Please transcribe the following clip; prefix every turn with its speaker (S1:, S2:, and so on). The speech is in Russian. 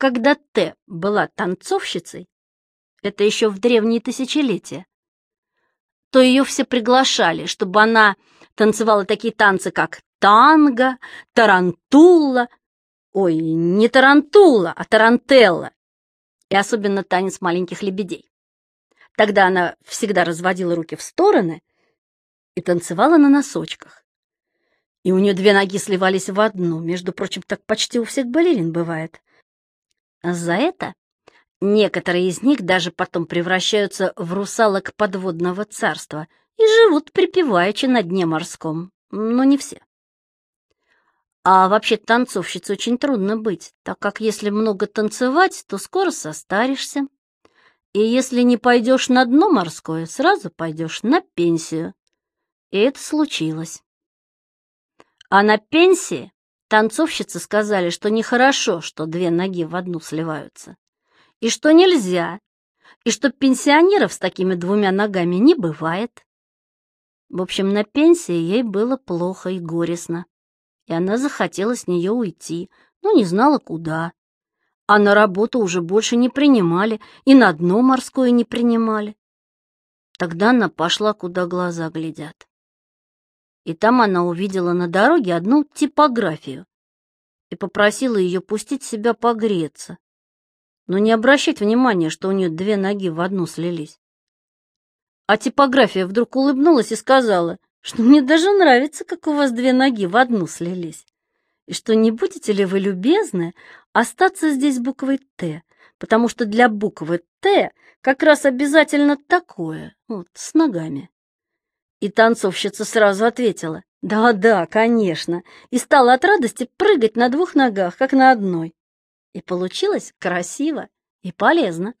S1: когда Т была танцовщицей, это еще в древние тысячелетия, то ее все приглашали, чтобы она танцевала такие танцы, как танго, тарантула, ой, не тарантула, а тарантелла, и особенно танец маленьких лебедей. Тогда она всегда разводила руки в стороны и танцевала на носочках. И у нее две ноги сливались в одну, между прочим, так почти у всех балерин бывает. За это некоторые из них даже потом превращаются в русалок подводного царства и живут припеваючи на дне морском, но не все. А вообще танцовщице очень трудно быть, так как если много танцевать, то скоро состаришься. И если не пойдешь на дно морское, сразу пойдешь на пенсию. И это случилось. А на пенсии танцовщицы сказали, что нехорошо, что две ноги в одну сливаются, и что нельзя, и что пенсионеров с такими двумя ногами не бывает. В общем, на пенсии ей было плохо и горестно и она захотела с нее уйти, но не знала куда. А на работу уже больше не принимали, и на дно морское не принимали. Тогда она пошла, куда глаза глядят. И там она увидела на дороге одну типографию и попросила ее пустить себя погреться, но не обращать внимания, что у нее две ноги в одну слились. А типография вдруг улыбнулась и сказала — что мне даже нравится, как у вас две ноги в одну слились, и что не будете ли вы любезны остаться здесь буквой «Т», потому что для буквы «Т» как раз обязательно такое, вот, с ногами. И танцовщица сразу ответила, «Да-да, конечно», и стала от радости прыгать на двух ногах, как на одной. И получилось красиво и полезно.